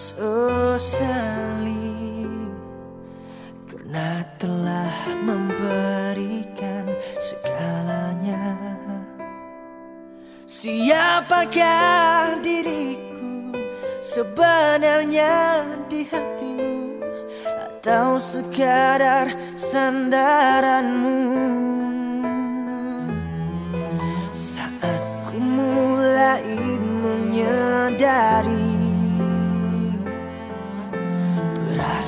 sesali karena telah memberikan segalanya. Siapakah diriku sebenarnya di hatimu atau sekadar sandaranmu?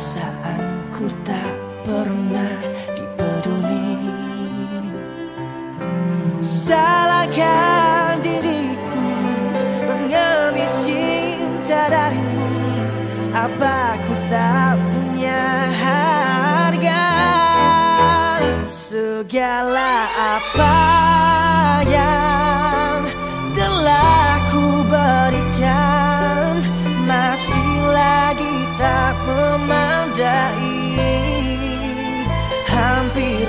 Perasaanku tak pernah dipeduli. Salahkan diriku mengambil cinta darimu. Apa ku tak punya harga? Segala apa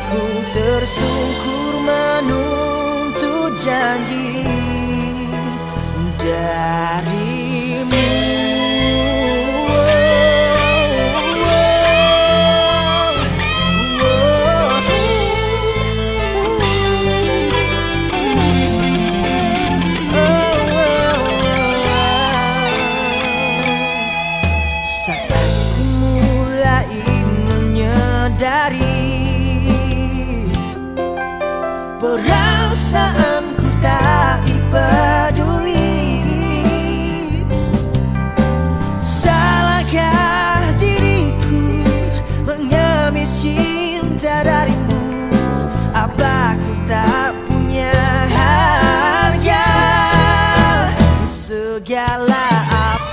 Hampir ku tersungkur menuntut janji darimu Perasaanku tak peduli. Salahkah diriku mengemis cinta darimu? Apa ku tak punya harga? Segala apa